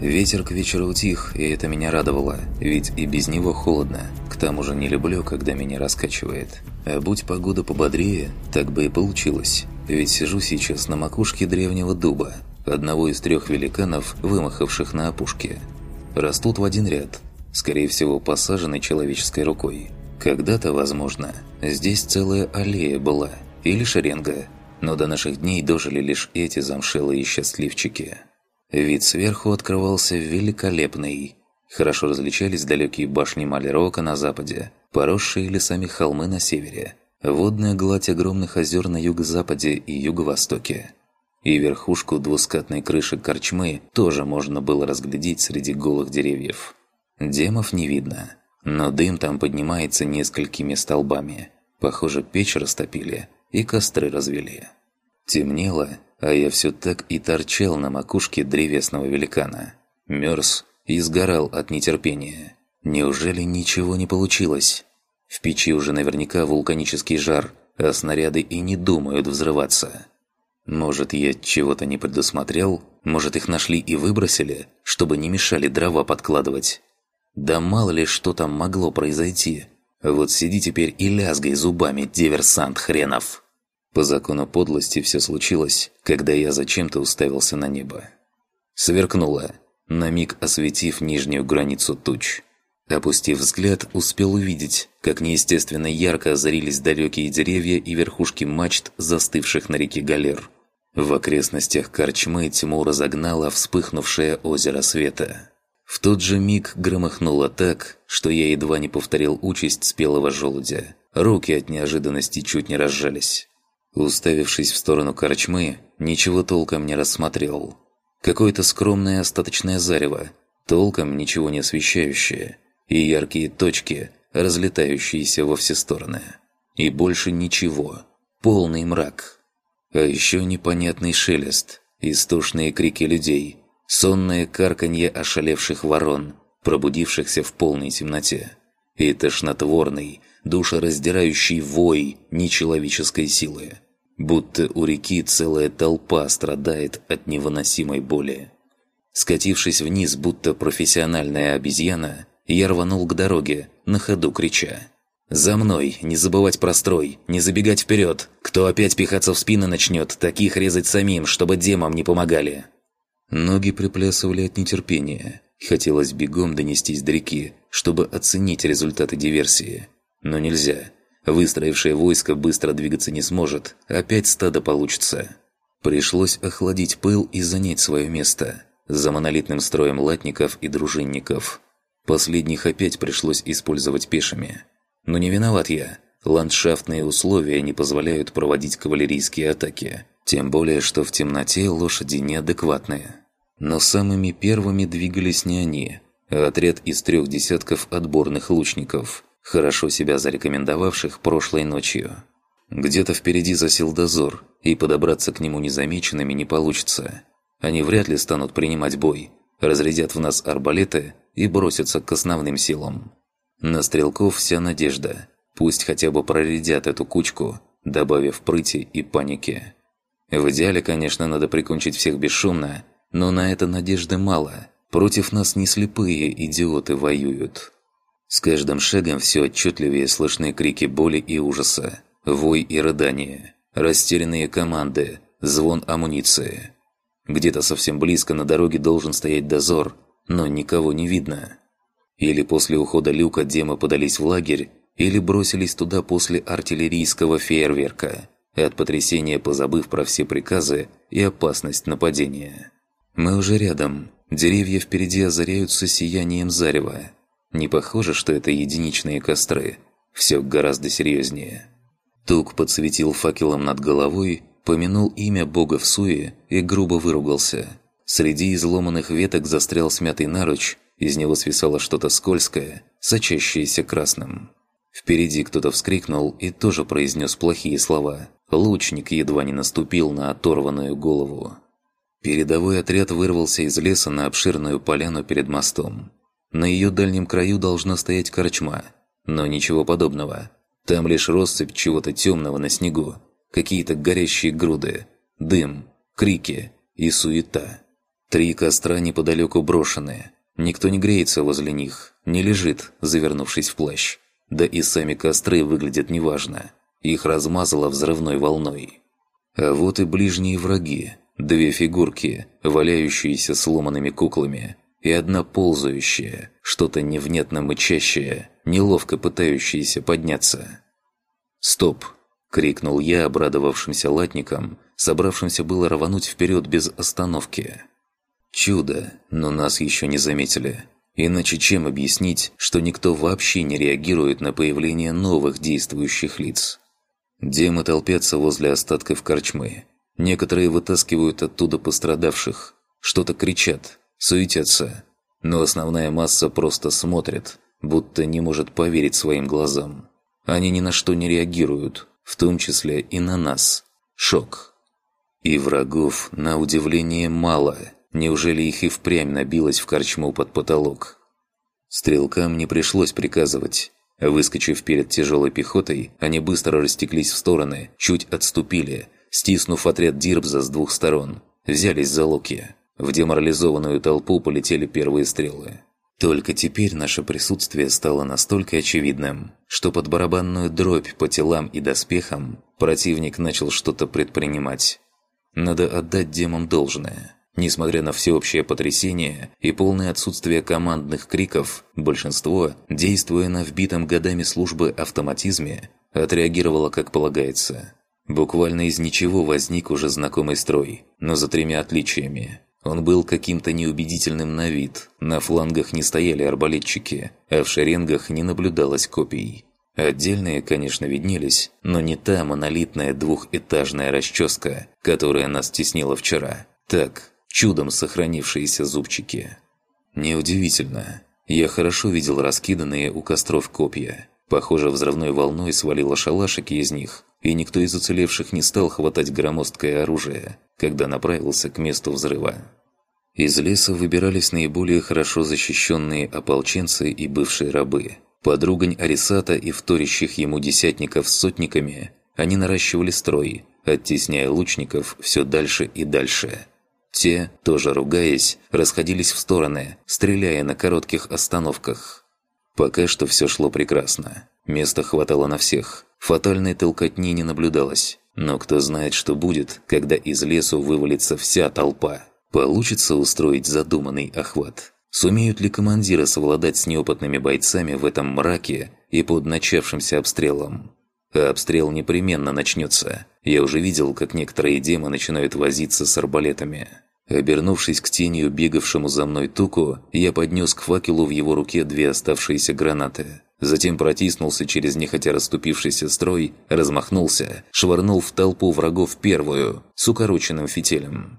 Ветер к вечеру утих, и это меня радовало, ведь и без него холодно. К тому же не люблю, когда меня раскачивает. А будь погода пободрее, так бы и получилось. Ведь сижу сейчас на макушке древнего дуба, одного из трех великанов, вымахавших на опушке. Растут в один ряд, скорее всего посажены человеческой рукой. Когда-то, возможно, здесь целая аллея была, или шеренга, но до наших дней дожили лишь эти замшелые счастливчики. Вид сверху открывался великолепный. Хорошо различались далекие башни Малерока на западе, поросшие лесами холмы на севере, водная гладь огромных озер на юго-западе и юго-востоке. И верхушку двускатной крыши корчмы тоже можно было разглядеть среди голых деревьев. Демов не видно, но дым там поднимается несколькими столбами. Похоже, печь растопили и костры развели. Темнело, а я все так и торчал на макушке древесного великана. Мерз и сгорал от нетерпения. Неужели ничего не получилось? В печи уже наверняка вулканический жар, а снаряды и не думают взрываться. Может, я чего-то не предусмотрел? Может, их нашли и выбросили, чтобы не мешали дрова подкладывать? Да мало ли что там могло произойти. Вот сиди теперь и лязгай зубами, диверсант хренов. По закону подлости все случилось, когда я зачем-то уставился на небо. Сверкнуло, на миг осветив нижнюю границу туч. Опустив взгляд, успел увидеть, как неестественно ярко озарились далекие деревья и верхушки мачт, застывших на реке галер. В окрестностях корчмы тьму разогнало вспыхнувшее озеро света. В тот же миг громыхнуло так, что я едва не повторил участь спелого желудя. Руки от неожиданности чуть не разжались. Уставившись в сторону корчмы, ничего толком не рассмотрел. Какое-то скромное остаточное зарево, толком ничего не освещающее, и яркие точки, разлетающиеся во все стороны. И больше ничего. Полный мрак. А еще непонятный шелест, истошные крики людей, сонное карканье ошалевших ворон, пробудившихся в полной темноте, и тошнотворный, душераздирающий вой нечеловеческой силы. Будто у реки целая толпа страдает от невыносимой боли. Скатившись вниз, будто профессиональная обезьяна, я рванул к дороге, на ходу крича. «За мной! Не забывать про строй! Не забегать вперед! Кто опять пихаться в спины начнет, таких резать самим, чтобы демам не помогали!» Ноги приплясывали от нетерпения. Хотелось бегом донестись до реки, чтобы оценить результаты диверсии. Но нельзя. Выстроившее войско быстро двигаться не сможет. Опять стадо получится. Пришлось охладить пыл и занять свое место. За монолитным строем латников и дружинников. Последних опять пришлось использовать пешими. Но не виноват я. Ландшафтные условия не позволяют проводить кавалерийские атаки. Тем более, что в темноте лошади неадекватные. Но самыми первыми двигались не они, а отряд из трех десятков отборных лучников – хорошо себя зарекомендовавших прошлой ночью. Где-то впереди засел дозор, и подобраться к нему незамеченными не получится. Они вряд ли станут принимать бой, разрядят в нас арбалеты и бросятся к основным силам. На стрелков вся надежда. Пусть хотя бы проредят эту кучку, добавив прыти и паники. В идеале, конечно, надо прикончить всех бесшумно, но на это надежды мало. Против нас не слепые идиоты воюют. С каждым шагом все отчетливее слышны крики боли и ужаса, вой и рыдания, растерянные команды, звон амуниции. Где-то совсем близко на дороге должен стоять дозор, но никого не видно. Или после ухода люка демы подались в лагерь, или бросились туда после артиллерийского фейерверка, от потрясения позабыв про все приказы и опасность нападения. Мы уже рядом. Деревья впереди озаряются сиянием зарева. Не похоже, что это единичные костры. Все гораздо серьезнее. Тук подсветил факелом над головой, помянул имя бога в суе и грубо выругался. Среди изломанных веток застрял смятый наруч, из него свисало что-то скользкое, сочащееся красным. Впереди кто-то вскрикнул и тоже произнес плохие слова. Лучник едва не наступил на оторванную голову. Передовой отряд вырвался из леса на обширную поляну перед мостом. На ее дальнем краю должна стоять корчма, но ничего подобного. Там лишь россыпь чего-то темного на снегу, какие-то горящие груды, дым, крики и суета. Три костра неподалеку брошены. Никто не греется возле них, не лежит, завернувшись в плащ. Да и сами костры выглядят неважно. Их размазало взрывной волной. А вот и ближние враги. Две фигурки, валяющиеся сломанными куклами, и одна ползающая, что-то невнятно мычащее, неловко пытающееся подняться. «Стоп!» – крикнул я обрадовавшимся латникам, собравшимся было рвануть вперед без остановки. Чудо, но нас еще не заметили. Иначе чем объяснить, что никто вообще не реагирует на появление новых действующих лиц? Демы толпятся возле остатков корчмы. Некоторые вытаскивают оттуда пострадавших, что-то кричат, суетятся. Но основная масса просто смотрит, будто не может поверить своим глазам. Они ни на что не реагируют, в том числе и на нас. Шок. И врагов, на удивление, мало. Неужели их и впрямь набилось в корчму под потолок? Стрелкам не пришлось приказывать. Выскочив перед тяжелой пехотой, они быстро растеклись в стороны, чуть отступили, стиснув отряд Дирбза с двух сторон. Взялись за луки. В деморализованную толпу полетели первые стрелы. Только теперь наше присутствие стало настолько очевидным, что под барабанную дробь по телам и доспехам противник начал что-то предпринимать. Надо отдать демам должное. Несмотря на всеобщее потрясение и полное отсутствие командных криков, большинство, действуя на вбитом годами службы автоматизме, отреагировало как полагается. Буквально из ничего возник уже знакомый строй, но за тремя отличиями. Он был каким-то неубедительным на вид, на флангах не стояли арбалетчики, а в шеренгах не наблюдалось копий. Отдельные, конечно, виднелись, но не та монолитная двухэтажная расческа, которая нас теснила вчера. Так, чудом сохранившиеся зубчики. Неудивительно. Я хорошо видел раскиданные у костров копья. Похоже, взрывной волной свалило шалашики из них, и никто из уцелевших не стал хватать громоздкое оружие, когда направился к месту взрыва. Из леса выбирались наиболее хорошо защищенные ополченцы и бывшие рабы. Подругань Арисата и вторящих ему десятников с сотниками они наращивали строй, оттесняя лучников все дальше и дальше. Те, тоже ругаясь, расходились в стороны, стреляя на коротких остановках. Пока что все шло прекрасно. Места хватало на всех. Фатальной толкотни не наблюдалось. Но кто знает, что будет, когда из лесу вывалится вся толпа. Получится устроить задуманный охват. Сумеют ли командиры совладать с неопытными бойцами в этом мраке и под начавшимся обстрелом? А обстрел непременно начнется. Я уже видел, как некоторые демы начинают возиться с арбалетами. Обернувшись к тенью, бегавшему за мной туку, я поднес к факелу в его руке две оставшиеся гранаты. Затем протиснулся через нехотя расступившийся строй, размахнулся, швырнул в толпу врагов первую, с укороченным фитилем.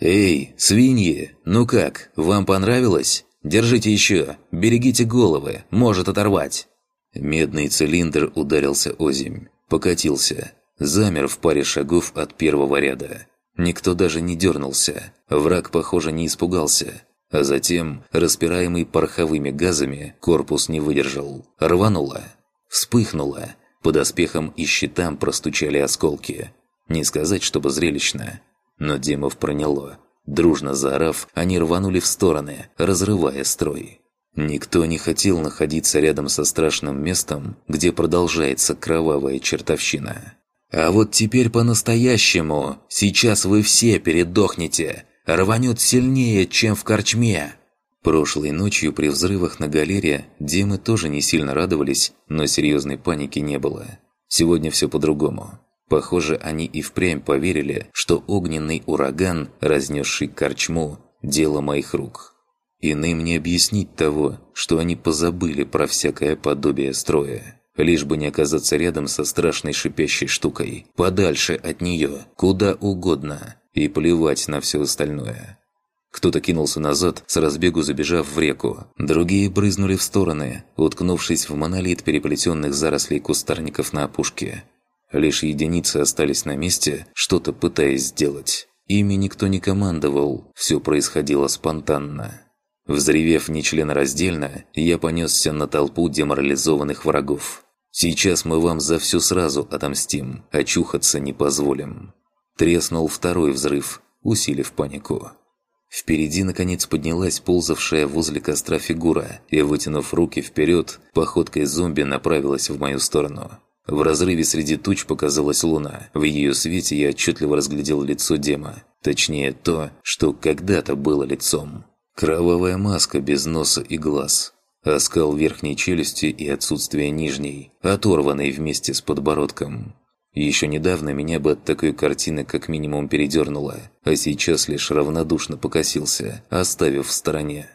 «Эй, свиньи, ну как, вам понравилось? Держите еще, берегите головы, может оторвать!» Медный цилиндр ударился озимь, покатился, замер в паре шагов от первого ряда. Никто даже не дернулся. Враг, похоже, не испугался. А затем, распираемый пороховыми газами, корпус не выдержал. Рвануло. Вспыхнуло. Под оспехом и щитам простучали осколки. Не сказать, чтобы зрелищно. Но демов проняло. Дружно заорав, они рванули в стороны, разрывая строй. Никто не хотел находиться рядом со страшным местом, где продолжается кровавая чертовщина. А вот теперь по-настоящему. Сейчас вы все передохнете. Рванет сильнее, чем в корчме. Прошлой ночью при взрывах на галере демы тоже не сильно радовались, но серьезной паники не было. Сегодня все по-другому. Похоже, они и впрямь поверили, что огненный ураган, разнесший корчму, дело моих рук. Иным не объяснить того, что они позабыли про всякое подобие строя лишь бы не оказаться рядом со страшной шипящей штукой, подальше от нее, куда угодно, и плевать на все остальное. Кто-то кинулся назад, с разбегу забежав в реку. Другие брызнули в стороны, уткнувшись в монолит переплетенных зарослей кустарников на опушке. Лишь единицы остались на месте, что-то пытаясь сделать. Ими никто не командовал, все происходило спонтанно. Взревев нечленораздельно, я понесся на толпу деморализованных врагов. Сейчас мы вам за все сразу отомстим, очухаться не позволим». Треснул второй взрыв, усилив панику. Впереди, наконец, поднялась ползавшая возле костра фигура и, вытянув руки вперед, походкой зомби направилась в мою сторону. В разрыве среди туч показалась луна. В ее свете я отчетливо разглядел лицо Дема. Точнее, то, что когда-то было лицом. Кровавая маска без носа и глаз. Оскал верхней челюсти и отсутствие нижней, оторванной вместе с подбородком. Еще недавно меня бы от такой картины как минимум передернуло, а сейчас лишь равнодушно покосился, оставив в стороне.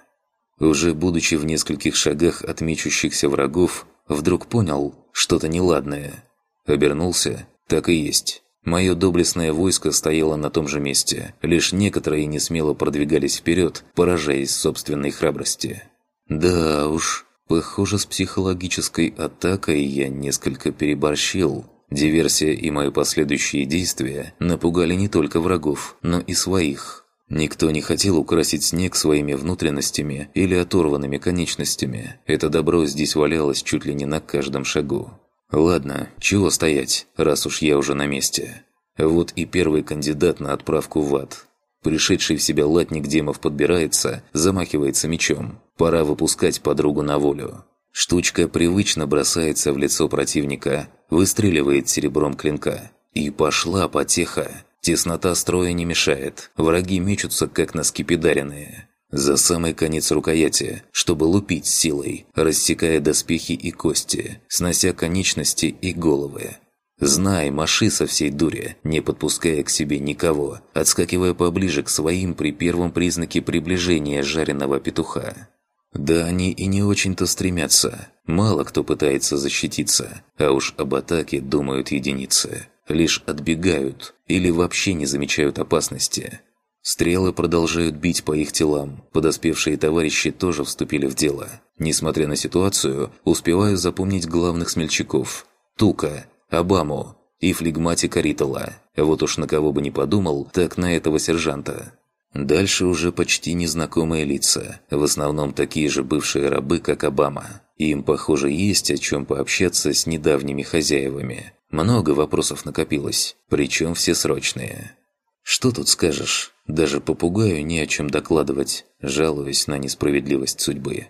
Уже будучи в нескольких шагах от мечущихся врагов, вдруг понял что-то неладное. Обернулся, так и есть. Мое доблестное войско стояло на том же месте, лишь некоторые не смело продвигались вперед, поражаясь собственной храбрости. Да уж, похоже, с психологической атакой я несколько переборщил. Диверсия и мои последующие действия напугали не только врагов, но и своих. Никто не хотел украсить снег своими внутренностями или оторванными конечностями. Это добро здесь валялось чуть ли не на каждом шагу. Ладно, чего стоять, раз уж я уже на месте. Вот и первый кандидат на отправку в ад. Пришедший в себя латник Демов подбирается, замахивается мечом. Пора выпускать подругу на волю. Штучка привычно бросается в лицо противника, выстреливает серебром клинка. И пошла потеха. Теснота строя не мешает. Враги мечутся, как на скипидаренные. За самый конец рукояти, чтобы лупить силой, рассекая доспехи и кости, снося конечности и головы. Знай, маши со всей дури, не подпуская к себе никого, отскакивая поближе к своим при первом признаке приближения жареного петуха. Да они и не очень-то стремятся. Мало кто пытается защититься, а уж об атаке думают единицы. Лишь отбегают или вообще не замечают опасности. Стрелы продолжают бить по их телам. Подоспевшие товарищи тоже вступили в дело. Несмотря на ситуацию, успеваю запомнить главных смельчаков. Тука, Обаму и флегматика Ритала. Вот уж на кого бы не подумал, так на этого сержанта. Дальше уже почти незнакомые лица, в основном такие же бывшие рабы, как Обама. Им, похоже, есть о чем пообщаться с недавними хозяевами. Много вопросов накопилось, причем все срочные. Что тут скажешь? Даже попугаю не о чем докладывать, жалуясь на несправедливость судьбы.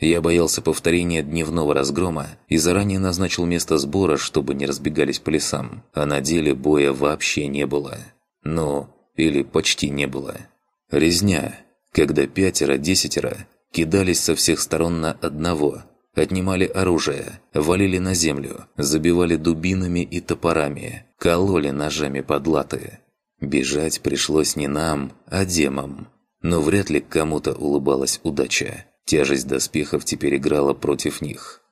Я боялся повторения дневного разгрома и заранее назначил место сбора, чтобы не разбегались по лесам, а на деле боя вообще не было. Ну, или почти не было. Резня, когда пятеро-десятеро кидались со всех сторон на одного, отнимали оружие, валили на землю, забивали дубинами и топорами, кололи ножами под латы. Бежать пришлось не нам, а демам. Но вряд ли кому-то улыбалась удача. Тяжесть доспехов теперь играла против них.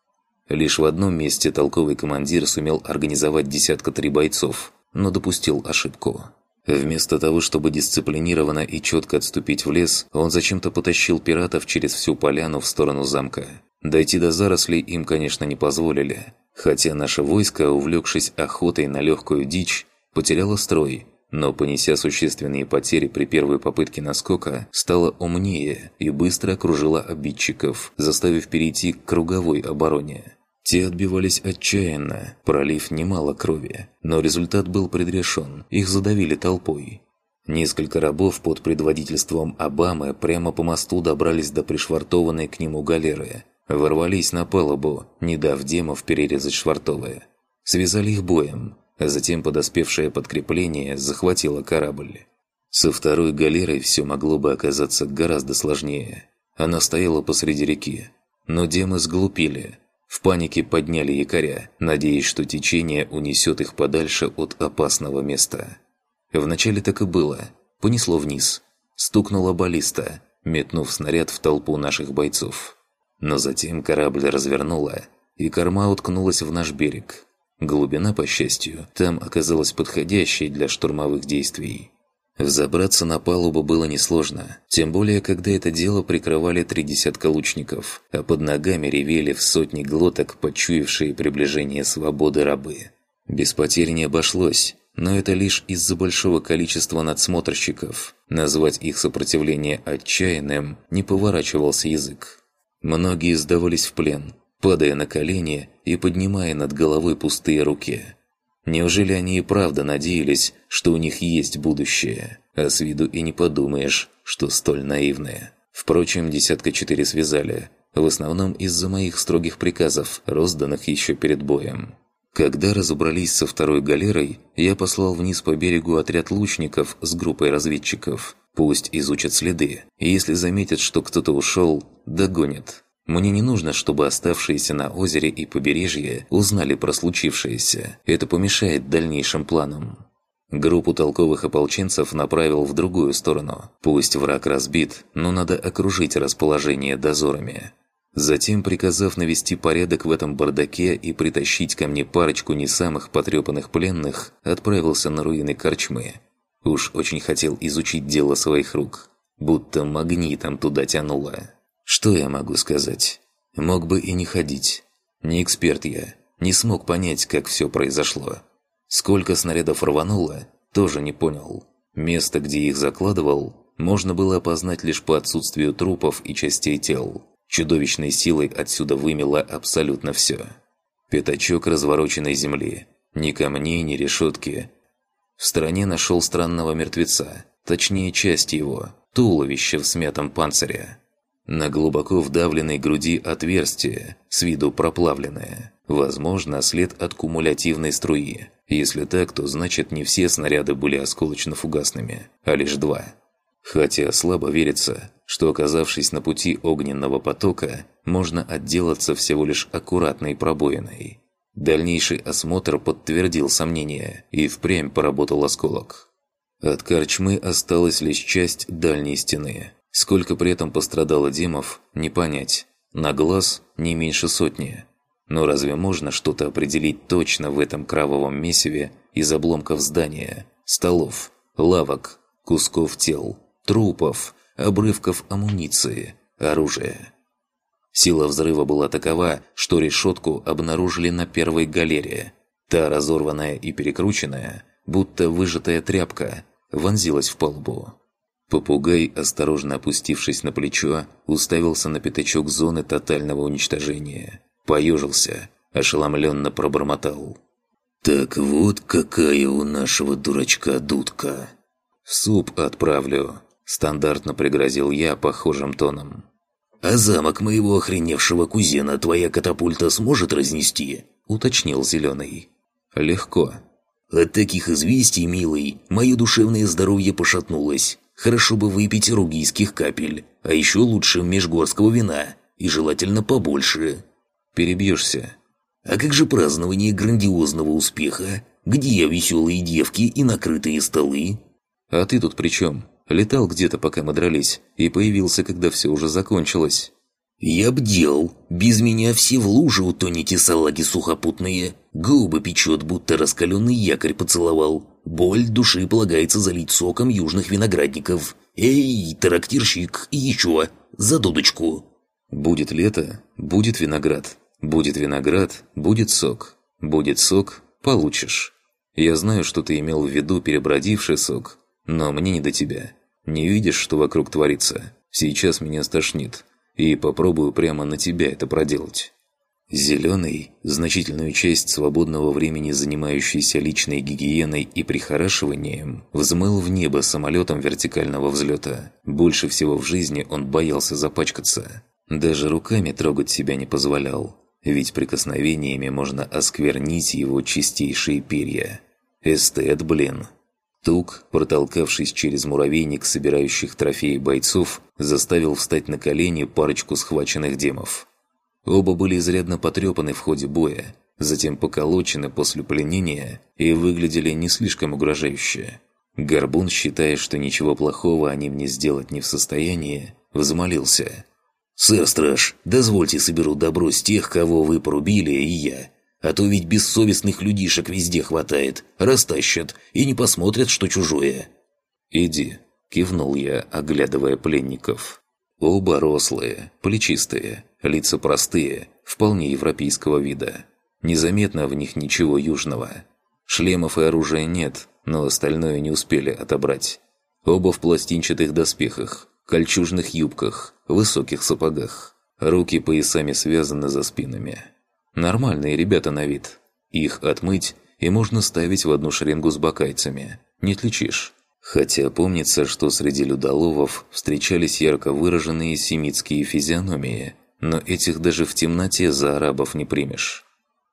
Лишь в одном месте толковый командир сумел организовать десятка три бойцов, но допустил ошибку. Вместо того, чтобы дисциплинированно и четко отступить в лес, он зачем-то потащил пиратов через всю поляну в сторону замка. Дойти до зарослей им, конечно, не позволили, хотя наше войско, увлекшись охотой на легкую дичь, потеряло строй, но, понеся существенные потери при первой попытке наскока, стало умнее и быстро окружила обидчиков, заставив перейти к круговой обороне. Те отбивались отчаянно, пролив немало крови, но результат был предрешен, их задавили толпой. Несколько рабов под предводительством Обамы прямо по мосту добрались до пришвартованной к нему галеры, ворвались на палубу, не дав демов перерезать швартовые. Связали их боем, а затем подоспевшее подкрепление захватило корабль. Со второй галерой все могло бы оказаться гораздо сложнее. Она стояла посреди реки, но демы сглупили – в панике подняли якоря, надеясь, что течение унесет их подальше от опасного места. Вначале так и было. Понесло вниз. Стукнула баллиста, метнув снаряд в толпу наших бойцов. Но затем корабль развернула, и корма уткнулась в наш берег. Глубина, по счастью, там оказалась подходящей для штурмовых действий. Взобраться на палубу было несложно, тем более, когда это дело прикрывали три десятка лучников, а под ногами ревели в сотни глоток почуявшие приближение свободы рабы. Без потерь не обошлось, но это лишь из-за большого количества надсмотрщиков. Назвать их сопротивление отчаянным не поворачивался язык. Многие сдавались в плен, падая на колени и поднимая над головой пустые руки – Неужели они и правда надеялись, что у них есть будущее, а с виду и не подумаешь, что столь наивные? Впрочем, десятка четыре связали, в основном из-за моих строгих приказов, розданных еще перед боем. Когда разобрались со второй галерой, я послал вниз по берегу отряд лучников с группой разведчиков. Пусть изучат следы, и если заметят, что кто-то ушел, догонят. Мне не нужно, чтобы оставшиеся на озере и побережье узнали про случившееся. Это помешает дальнейшим планам. Группу толковых ополченцев направил в другую сторону. Пусть враг разбит, но надо окружить расположение дозорами. Затем, приказав навести порядок в этом бардаке и притащить ко мне парочку не самых потрепанных пленных, отправился на руины корчмы. Уж очень хотел изучить дело своих рук. Будто магнитом туда тянуло. Что я могу сказать? Мог бы и не ходить. Не эксперт я. Не смог понять, как все произошло. Сколько снарядов рвануло, тоже не понял. Место, где их закладывал, можно было опознать лишь по отсутствию трупов и частей тел. Чудовищной силой отсюда вымело абсолютно все. Пятачок развороченной земли. Ни камней, ни решетки. В стороне нашел странного мертвеца, точнее часть его, туловище в смятом панцире. На глубоко вдавленной груди отверстие, с виду проплавленное. Возможно, след от кумулятивной струи. Если так, то значит не все снаряды были осколочно-фугасными, а лишь два. Хотя слабо верится, что оказавшись на пути огненного потока, можно отделаться всего лишь аккуратной пробоиной. Дальнейший осмотр подтвердил сомнения, и впрямь поработал осколок. От корчмы осталась лишь часть дальней стены. Сколько при этом пострадало Демов, не понять. На глаз не меньше сотни. Но разве можно что-то определить точно в этом кровавом месиве из обломков здания, столов, лавок, кусков тел, трупов, обрывков амуниции, оружия. Сила взрыва была такова, что решетку обнаружили на первой галерее. Та, разорванная и перекрученная, будто выжатая тряпка, вонзилась в полбу. Попугай, осторожно опустившись на плечо, уставился на пятачок зоны тотального уничтожения. Поежился, ошеломленно пробормотал. «Так вот какая у нашего дурачка дудка!» «В суп отправлю», Стандартно пригрозил я похожим тоном. «А замок моего охреневшего кузена твоя катапульта сможет разнести?» – уточнил Зеленый. «Легко». «От таких известий, милый, мое душевное здоровье пошатнулось. Хорошо бы выпить ругийских капель, а еще лучше межгорского вина, и желательно побольше». «Перебьешься». «А как же празднование грандиозного успеха? Где веселые девки и накрытые столы?» «А ты тут при чем?» Летал где-то, пока мы дрались, и появился, когда все уже закончилось. «Я бдел. Без меня все в луже утонете, салаги сухопутные. Губы печет, будто раскаленный якорь поцеловал. Боль души полагается залить соком южных виноградников. Эй, трактирщик, еще, за дудочку!» «Будет лето, будет виноград. Будет виноград, будет сок. Будет сок, получишь. Я знаю, что ты имел в виду перебродивший сок, но мне не до тебя. Не видишь, что вокруг творится? Сейчас меня стошнит. И попробую прямо на тебя это проделать». Зеленый, значительную часть свободного времени занимающийся личной гигиеной и прихорашиванием, взмыл в небо самолетом вертикального взлета. Больше всего в жизни он боялся запачкаться. Даже руками трогать себя не позволял, ведь прикосновениями можно осквернить его чистейшие перья. Эстет, блин. Тук, протолкавшись через муравейник собирающих трофеи бойцов, заставил встать на колени парочку схваченных демов. Оба были изрядно потрепаны в ходе боя, затем поколочены после пленения и выглядели не слишком угрожающе. Горбун, считая, что ничего плохого они мне сделать не в состоянии, взмолился. «Сэр Страж, дозвольте соберу добро с тех, кого вы порубили, и я. А то ведь бессовестных людишек везде хватает, растащат и не посмотрят, что чужое». «Иди», – кивнул я, оглядывая пленников. Оба рослые, плечистые, лица простые, вполне европейского вида. Незаметно в них ничего южного. Шлемов и оружия нет, но остальное не успели отобрать. Оба в пластинчатых доспехах, кольчужных юбках, высоких сапогах. Руки поясами связаны за спинами. Нормальные ребята на вид. Их отмыть и можно ставить в одну шеренгу с бакайцами. Не отличишь. Хотя помнится, что среди людоловов встречались ярко выраженные семитские физиономии, но этих даже в темноте за арабов не примешь.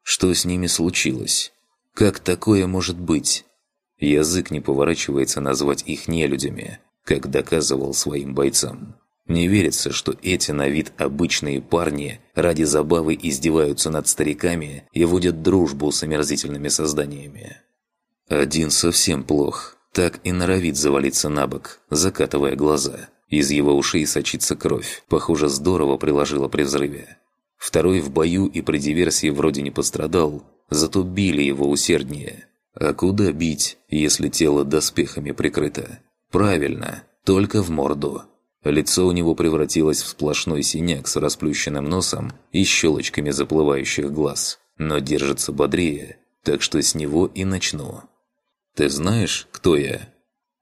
Что с ними случилось? Как такое может быть? Язык не поворачивается назвать их нелюдями, как доказывал своим бойцам. Не верится, что эти на вид обычные парни ради забавы издеваются над стариками и водят дружбу с омерзительными созданиями. Один совсем плох, так и норовит завалиться на бок, закатывая глаза. Из его ушей сочится кровь, похоже, здорово приложила при взрыве. Второй в бою и при диверсии вроде не пострадал, зато били его усерднее. А куда бить, если тело доспехами прикрыто? Правильно, только в морду. Лицо у него превратилось в сплошной синяк с расплющенным носом и щелочками заплывающих глаз. Но держится бодрее, так что с него и начну. «Ты знаешь, кто я?»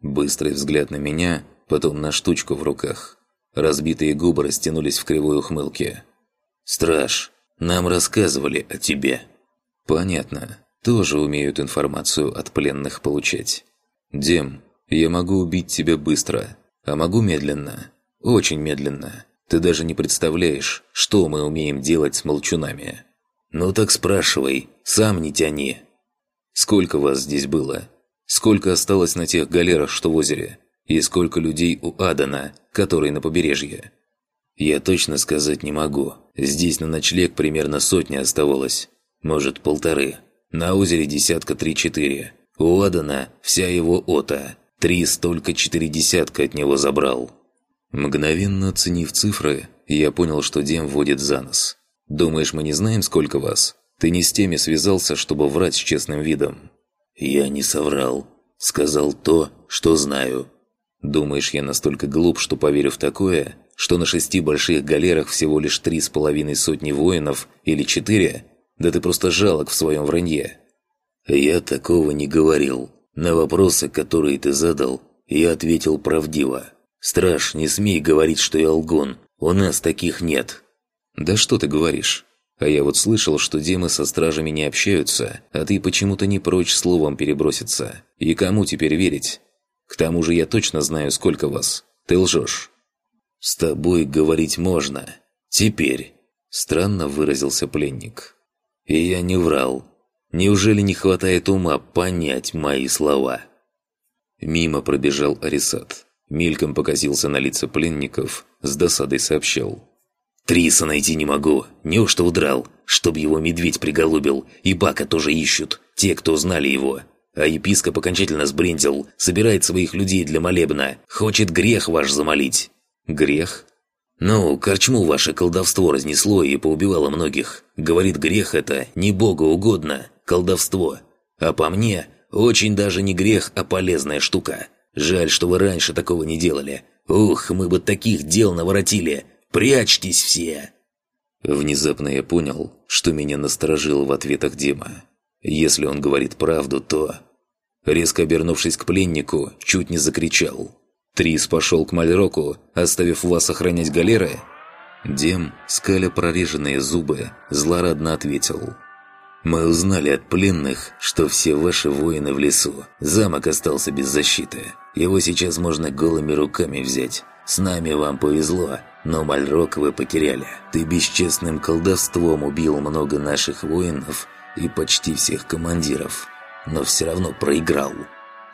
Быстрый взгляд на меня, потом на штучку в руках. Разбитые губы растянулись в кривой ухмылке. «Страж, нам рассказывали о тебе». «Понятно. Тоже умеют информацию от пленных получать. Дем, я могу убить тебя быстро, а могу медленно. Очень медленно. Ты даже не представляешь, что мы умеем делать с молчунами. Ну так спрашивай, сам не тяни. Сколько вас здесь было? Сколько осталось на тех галерах, что в озере? И сколько людей у Адана, который на побережье? Я точно сказать не могу. Здесь на ночлег примерно сотня оставалось. Может, полторы. На озере десятка три-четыре. У Адана вся его ота. Три столько четыре десятка от него забрал. Мгновенно оценив цифры, я понял, что Дем вводит за нос. «Думаешь, мы не знаем, сколько вас? Ты не с теми связался, чтобы врать с честным видом». «Я не соврал. Сказал то, что знаю». «Думаешь, я настолько глуп, что поверю в такое? Что на шести больших галерах всего лишь три с половиной сотни воинов или четыре? Да ты просто жалок в своем вранье». «Я такого не говорил. На вопросы, которые ты задал, я ответил правдиво. «Страж, не смей говорить, что я лгун. У нас таких нет». «Да что ты говоришь? А я вот слышал, что демы со стражами не общаются, а ты почему-то не прочь словом переброситься. И кому теперь верить? К тому же я точно знаю, сколько вас. Ты лжешь». «С тобой говорить можно. Теперь», – странно выразился пленник. «И я не врал. Неужели не хватает ума понять мои слова?» Мимо пробежал Арисат. Мельком показился на лица пленников, с досадой сообщал. «Триса найти не могу. Неужто удрал? Чтоб его медведь приголубил. И Бака тоже ищут. Те, кто знали его. А епископ окончательно сбрендил. Собирает своих людей для молебна. Хочет грех ваш замолить». «Грех?» «Ну, корчму ваше колдовство разнесло и поубивало многих. Говорит, грех это не богу угодно, колдовство. А по мне, очень даже не грех, а полезная штука. Жаль, что вы раньше такого не делали. Ух, мы бы таких дел наворотили. Прячьтесь все!» Внезапно я понял, что меня насторожил в ответах Дима. Если он говорит правду, то... Резко обернувшись к пленнику, чуть не закричал. «Трис пошел к Мальроку, оставив вас охранять галеры?» Дем, скаля прореженные зубы, злорадно ответил. Мы узнали от пленных, что все ваши воины в лесу. Замок остался без защиты. Его сейчас можно голыми руками взять. С нами вам повезло, но Мальрок вы потеряли. Ты бесчестным колдовством убил много наших воинов и почти всех командиров. Но все равно проиграл.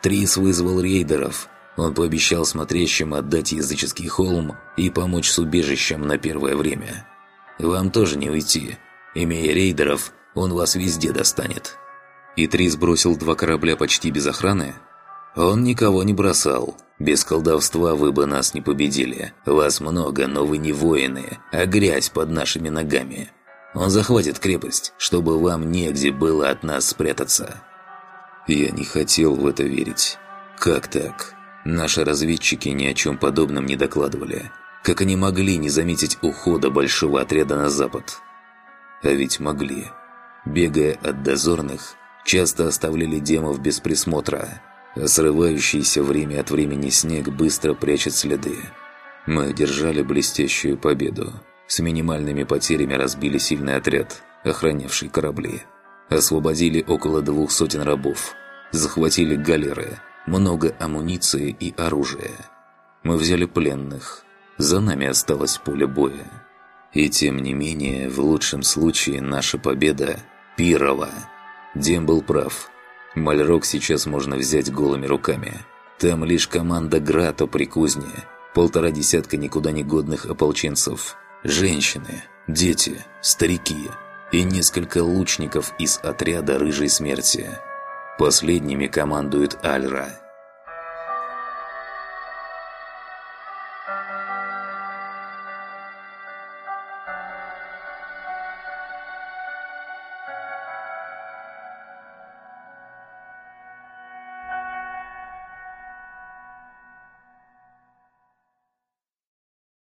Трис вызвал рейдеров. Он пообещал смотрящим отдать языческий холм и помочь с убежищем на первое время. Вам тоже не уйти. Имея рейдеров, он вас везде достанет». И Трис бросил два корабля почти без охраны? Он никого не бросал. Без колдовства вы бы нас не победили. Вас много, но вы не воины, а грязь под нашими ногами. Он захватит крепость, чтобы вам негде было от нас спрятаться». Я не хотел в это верить. Как так? Наши разведчики ни о чем подобном не докладывали. Как они могли не заметить ухода большого отряда на запад? А ведь могли. Бегая от дозорных, часто оставляли демов без присмотра, а срывающийся время от времени снег быстро прячет следы. Мы одержали блестящую победу. С минимальными потерями разбили сильный отряд, охранявший корабли. Освободили около двух сотен рабов. Захватили галеры, много амуниции и оружия. Мы взяли пленных. За нами осталось поле боя. И тем не менее, в лучшем случае наша победа – Пирова. Дем был прав. Мальрок сейчас можно взять голыми руками. Там лишь команда Грато при кузне, полтора десятка никуда не годных ополченцев, женщины, дети, старики и несколько лучников из отряда Рыжей Смерти. Последними командует Альра –